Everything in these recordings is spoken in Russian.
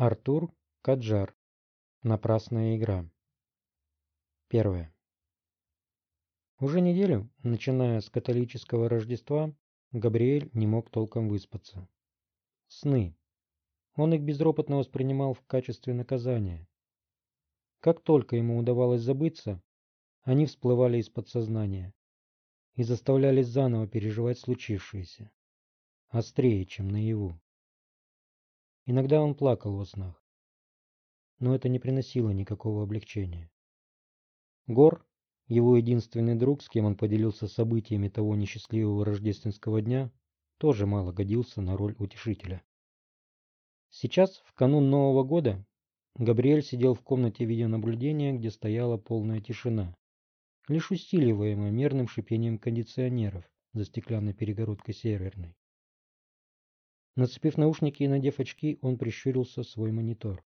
Артур Каджар. Напрасная игра. Первое. Уже неделю, начиная с католического Рождества, Габриэль не мог толком выспаться. Сны. Он их безропотно воспринимал в качестве наказания. Как только ему удавалось забыться, они всплывали из подсознания и заставляли заново переживать случившееся, острее, чем наяву. Иногда он плакал во снах. Но это не приносило никакого облегчения. Гор, его единственный друг, с кем он поделился событиями того несчастливого рождественского дня, тоже мало годился на роль утешителя. Сейчас, в канун Нового года, Габриэль сидел в комнате видеонаблюдения, где стояла полная тишина, лишь усиливаемая мерным шипением кондиционеров за стеклянной перегородкой северной. Нацепив наушники и надев очки, он прищурился в свой монитор.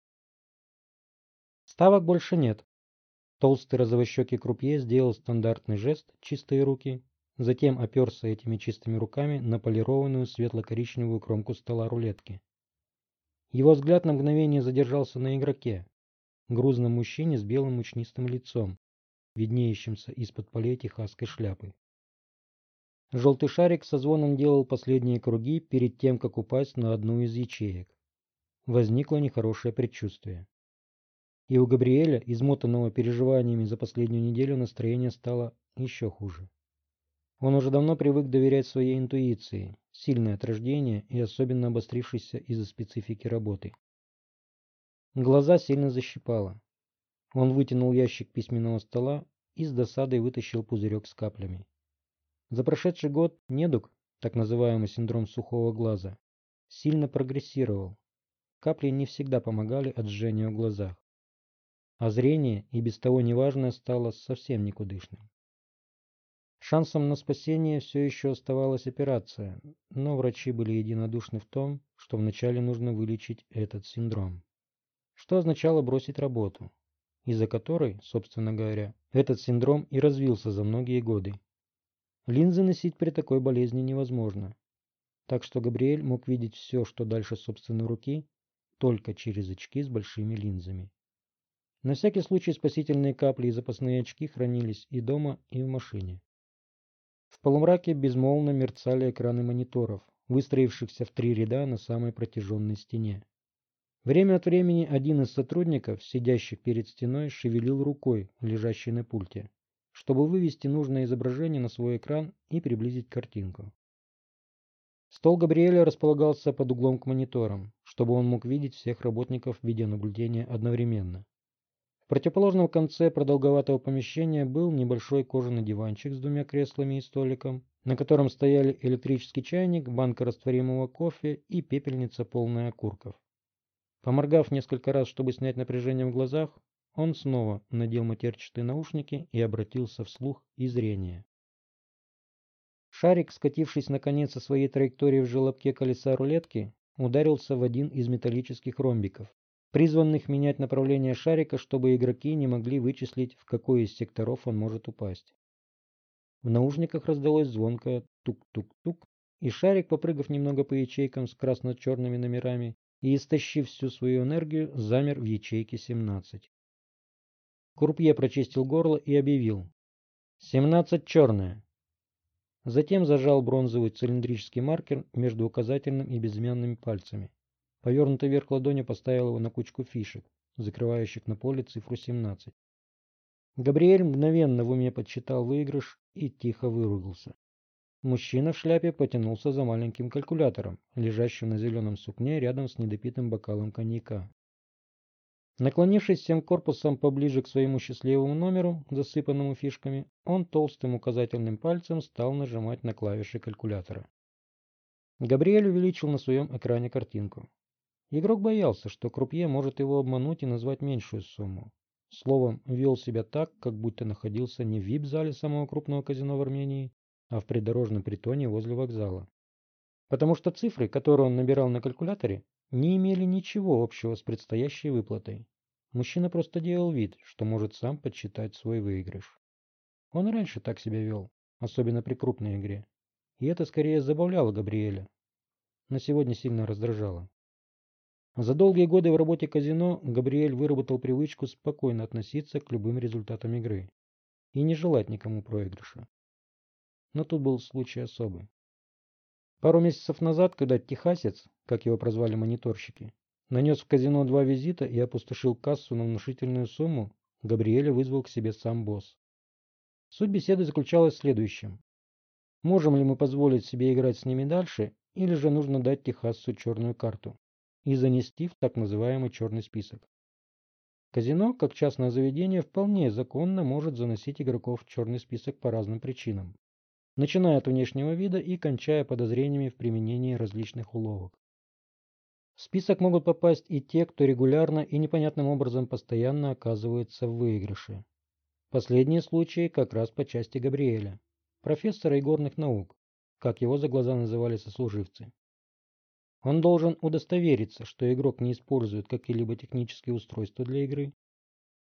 Ставок больше нет. Толстый розовощекий крупье сделал стандартный жест «чистые руки», затем оперся этими чистыми руками на полированную светло-коричневую кромку стола рулетки. Его взгляд на мгновение задержался на игроке, грузном мужчине с белым мучнистым лицом, виднеющимся из-под полей техасской шляпы. Желтый шарик со звоном делал последние круги перед тем, как упасть на одну из ячеек. Возникло нехорошее предчувствие. И у Габриэля, измотанного переживаниями за последнюю неделю, настроение стало еще хуже. Он уже давно привык доверять своей интуиции, сильное от рождения и особенно обострившейся из-за специфики работы. Глаза сильно защипало. Он вытянул ящик письменного стола и с досадой вытащил пузырек с каплями. За прошедший год недуг, так называемый синдром сухого глаза, сильно прогрессировал. Капли не всегда помогали от жжения в глазах. А зрение, и без того неважное, стало совсем никудышным. Шансом на спасение все еще оставалась операция, но врачи были единодушны в том, что вначале нужно вылечить этот синдром. Что означало бросить работу, из-за которой, собственно говоря, этот синдром и развился за многие годы. Линзы носить при такой болезни невозможно. Так что Габриэль мог видеть все, что дальше собственной руки, только через очки с большими линзами. На всякий случай спасительные капли и запасные очки хранились и дома, и в машине. В полумраке безмолвно мерцали экраны мониторов, выстроившихся в три ряда на самой протяженной стене. Время от времени один из сотрудников, сидящих перед стеной, шевелил рукой, лежащей на пульте чтобы вывести нужное изображение на свой экран и приблизить картинку. Стол Габриэля располагался под углом к мониторам, чтобы он мог видеть всех работников видеонаблюдения одновременно. В противоположном конце продолговатого помещения был небольшой кожаный диванчик с двумя креслами и столиком, на котором стояли электрический чайник, банка растворимого кофе и пепельница полная окурков. Поморгав несколько раз, чтобы снять напряжение в глазах, он снова надел матерчатые наушники и обратился вслух и зрение. Шарик, скатившись наконец со своей траектории в желобке колеса рулетки, ударился в один из металлических ромбиков, призванных менять направление шарика, чтобы игроки не могли вычислить, в какой из секторов он может упасть. В наушниках раздалось звонкое тук-тук-тук, и шарик, попрыгав немного по ячейкам с красно-черными номерами и истощив всю свою энергию, замер в ячейке 17. Крупье прочистил горло и объявил. «Семнадцать черная». Затем зажал бронзовый цилиндрический маркер между указательным и безымянными пальцами. Повернутый вверх ладонью поставил его на кучку фишек, закрывающих на поле цифру 17. Габриэль мгновенно в уме подсчитал выигрыш и тихо выругался. Мужчина в шляпе потянулся за маленьким калькулятором, лежащим на зеленом сукне рядом с недопитым бокалом коньяка. Наклонившись всем корпусом поближе к своему счастливому номеру, засыпанному фишками, он толстым указательным пальцем стал нажимать на клавиши калькулятора. Габриэль увеличил на своем экране картинку. Игрок боялся, что крупье может его обмануть и назвать меньшую сумму. Словом, вел себя так, как будто находился не в вип-зале самого крупного казино в Армении, а в придорожном притоне возле вокзала. Потому что цифры, которые он набирал на калькуляторе, не имели ничего общего с предстоящей выплатой. Мужчина просто делал вид, что может сам подсчитать свой выигрыш. Он раньше так себя вел, особенно при крупной игре. И это скорее забавляло Габриэля. На сегодня сильно раздражало. За долгие годы в работе казино Габриэль выработал привычку спокойно относиться к любым результатам игры и не желать никому проигрыша. Но тут был случай особый. Пару месяцев назад, когда техасец, как его прозвали мониторщики, нанес в казино два визита и опустошил кассу на внушительную сумму, Габриэля вызвал к себе сам босс. Суть беседы заключалась в следующем. Можем ли мы позволить себе играть с ними дальше, или же нужно дать Техасу черную карту и занести в так называемый черный список? Казино, как частное заведение, вполне законно может заносить игроков в черный список по разным причинам, начиная от внешнего вида и кончая подозрениями в применении различных уловок. В список могут попасть и те, кто регулярно и непонятным образом постоянно оказывается в выигрыше. Последние случаи как раз по части Габриэля, профессора игорных наук, как его за глаза называли сослуживцы. Он должен удостовериться, что игрок не использует какие-либо технические устройства для игры,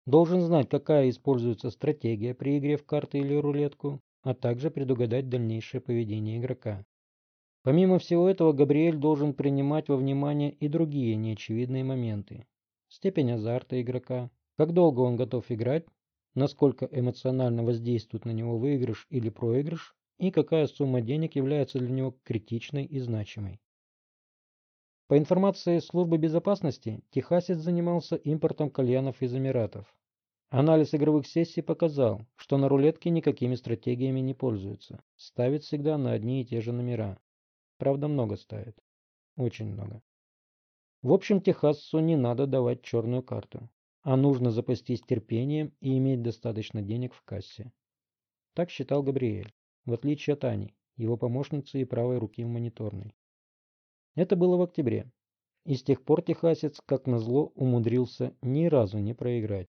должен знать, какая используется стратегия при игре в карты или рулетку, а также предугадать дальнейшее поведение игрока. Помимо всего этого, Габриэль должен принимать во внимание и другие неочевидные моменты. Степень азарта игрока, как долго он готов играть, насколько эмоционально воздействует на него выигрыш или проигрыш, и какая сумма денег является для него критичной и значимой. По информации службы безопасности, техасец занимался импортом кальянов из Эмиратов. Анализ игровых сессий показал, что на рулетке никакими стратегиями не пользуются, ставит всегда на одни и те же номера. Правда, много ставит. Очень много. В общем, Техасу не надо давать черную карту, а нужно запастись терпением и иметь достаточно денег в кассе. Так считал Габриэль, в отличие от Ани, его помощницы и правой руки в мониторной. Это было в октябре, и с тех пор техасец, как назло, умудрился ни разу не проиграть.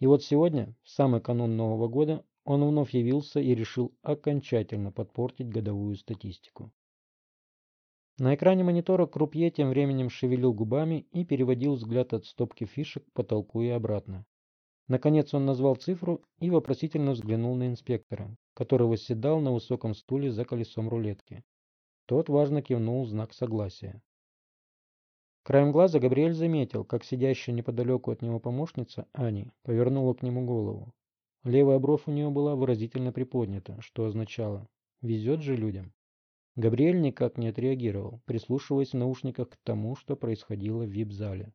И вот сегодня, в самый канун Нового года, он вновь явился и решил окончательно подпортить годовую статистику. На экране монитора Крупье тем временем шевелил губами и переводил взгляд от стопки фишек к потолку и обратно. Наконец он назвал цифру и вопросительно взглянул на инспектора, который восседал на высоком стуле за колесом рулетки. Тот важно кивнул знак согласия. Краем глаза Габриэль заметил, как сидящая неподалеку от него помощница, Ани, повернула к нему голову. Левая бровь у нее была выразительно приподнята, что означало «везет же людям». Габриэль никак не отреагировал, прислушиваясь в наушниках к тому, что происходило в вип-зале.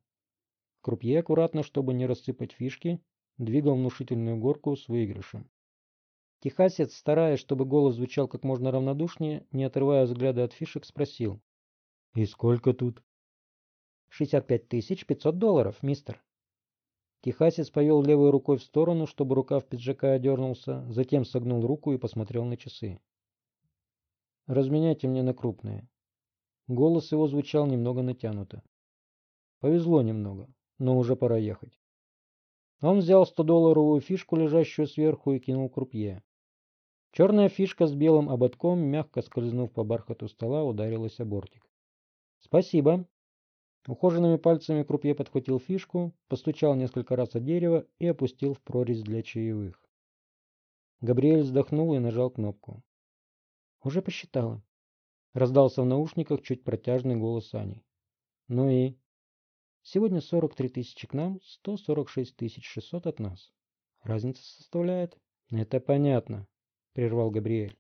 Крупье аккуратно, чтобы не рассыпать фишки, двигал внушительную горку с выигрышем. Техасец, стараясь, чтобы голос звучал как можно равнодушнее, не отрывая взгляда от фишек, спросил. «И сколько тут?» «Шестьдесят пять тысяч пятьсот долларов, мистер». Техасец повел левой рукой в сторону, чтобы рукав пиджака одернулся, затем согнул руку и посмотрел на часы. «Разменяйте мне на крупные». Голос его звучал немного натянуто. Повезло немного, но уже пора ехать. Он взял 100-долларовую фишку, лежащую сверху, и кинул крупье. Черная фишка с белым ободком, мягко скользнув по бархату стола, ударилась о бортик. «Спасибо», Ухоженными пальцами крупье подхватил фишку, постучал несколько раз о дерево и опустил в прорезь для чаевых. Габриэль вздохнул и нажал кнопку. «Уже посчитала». Раздался в наушниках чуть протяжный голос Ани. «Ну и?» «Сегодня 43 тысячи к нам, 146 тысяч 600 от нас. Разница составляет?» «Это понятно», — прервал Габриэль.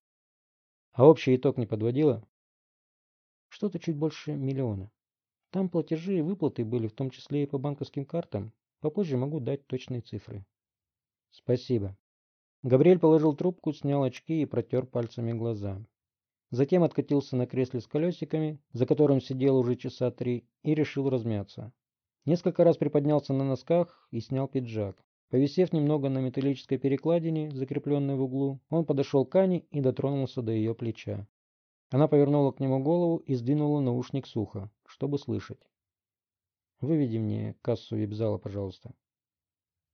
«А общий итог не подводила?» «Что-то чуть больше миллиона». Там платежи и выплаты были в том числе и по банковским картам. Попозже могу дать точные цифры. Спасибо. Габриэль положил трубку, снял очки и протер пальцами глаза. Затем откатился на кресле с колесиками, за которым сидел уже часа три, и решил размяться. Несколько раз приподнялся на носках и снял пиджак. Повисев немного на металлической перекладине, закрепленной в углу, он подошел к Ане и дотронулся до ее плеча. Она повернула к нему голову и сдвинула наушник сухо, чтобы слышать. «Выведи мне кассу вип-зала, пожалуйста».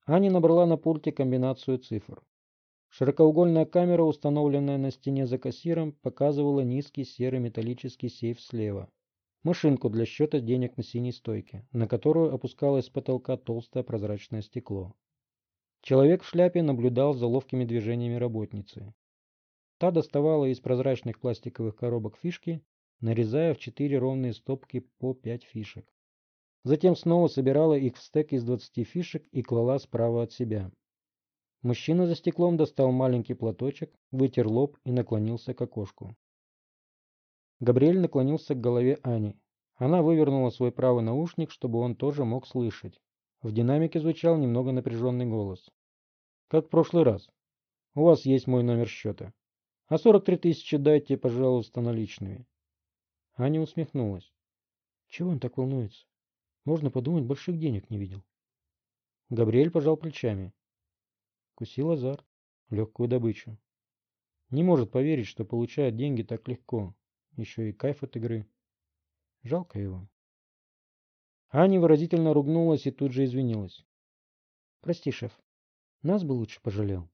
Аня набрала на пульте комбинацию цифр. Широкоугольная камера, установленная на стене за кассиром, показывала низкий серый металлический сейф слева. Машинку для счета денег на синей стойке, на которую опускалось с потолка толстое прозрачное стекло. Человек в шляпе наблюдал за ловкими движениями работницы. Та доставала из прозрачных пластиковых коробок фишки, нарезая в четыре ровные стопки по пять фишек. Затем снова собирала их в стек из 20 фишек и клала справа от себя. Мужчина за стеклом достал маленький платочек, вытер лоб и наклонился к окошку. Габриэль наклонился к голове Ани. Она вывернула свой правый наушник, чтобы он тоже мог слышать. В динамике звучал немного напряженный голос. «Как в прошлый раз. У вас есть мой номер счета. А 43 тысячи дайте, пожалуйста, наличными». Аня усмехнулась. «Чего он так волнуется? Можно подумать, больших денег не видел». Габриэль пожал плечами. Кусил азарт, легкую добычу. Не может поверить, что получает деньги так легко. Еще и кайф от игры. Жалко его. Аня выразительно ругнулась и тут же извинилась. «Прости, шеф. Нас бы лучше пожалел».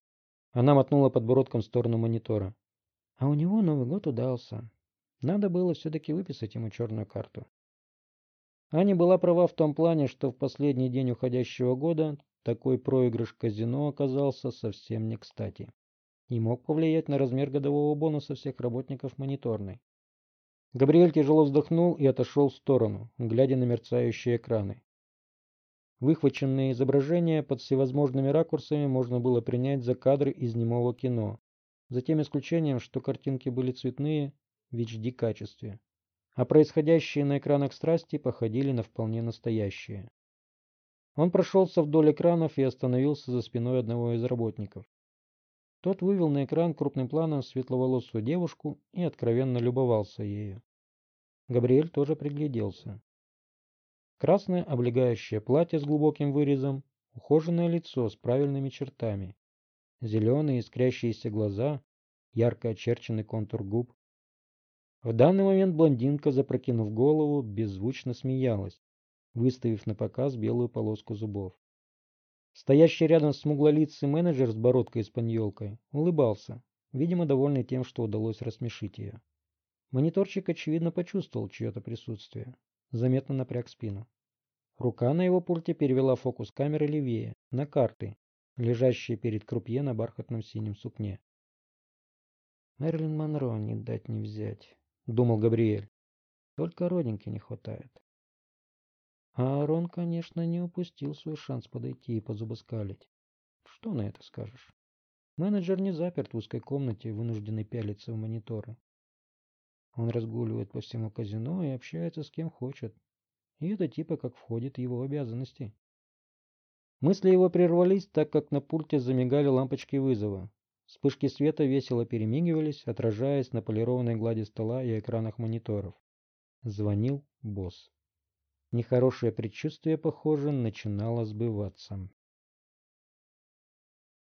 Она мотнула подбородком в сторону монитора. «А у него Новый год удался. Надо было все-таки выписать ему черную карту». Аня была права в том плане, что в последний день уходящего года такой проигрыш казино оказался совсем не кстати и мог повлиять на размер годового бонуса всех работников мониторной. Габриэль тяжело вздохнул и отошел в сторону, глядя на мерцающие экраны. Выхваченные изображения под всевозможными ракурсами можно было принять за кадры из немого кино, за тем исключением, что картинки были цветные в HD-качестве, а происходящие на экранах страсти походили на вполне настоящие. Он прошелся вдоль экранов и остановился за спиной одного из работников. Тот вывел на экран крупным планом светловолосую девушку и откровенно любовался ею. Габриэль тоже пригляделся. Красное облегающее платье с глубоким вырезом, ухоженное лицо с правильными чертами, зеленые искрящиеся глаза, ярко очерченный контур губ. В данный момент блондинка, запрокинув голову, беззвучно смеялась, выставив на показ белую полоску зубов. Стоящий рядом смуглолицый менеджер с бородкой-испаньолкой улыбался, видимо, довольный тем, что удалось рассмешить ее. Мониторчик, очевидно, почувствовал чье-то присутствие. Заметно напряг спину. Рука на его пульте перевела фокус камеры левее, на карты, лежащие перед крупье на бархатном синем сукне. «Мерлин Монро не дать не взять», — думал Габриэль. «Только родинки не хватает». А Аарон, конечно, не упустил свой шанс подойти и позубоскалить. Что на это скажешь? Менеджер не заперт в узкой комнате, вынужденный пялиться в мониторы. Он разгуливает по всему казино и общается с кем хочет. И это типа как входит в его обязанности. Мысли его прервались, так как на пульте замигали лампочки вызова. Вспышки света весело перемигивались, отражаясь на полированной глади стола и экранах мониторов. Звонил босс. Нехорошее предчувствие, похоже, начинало сбываться.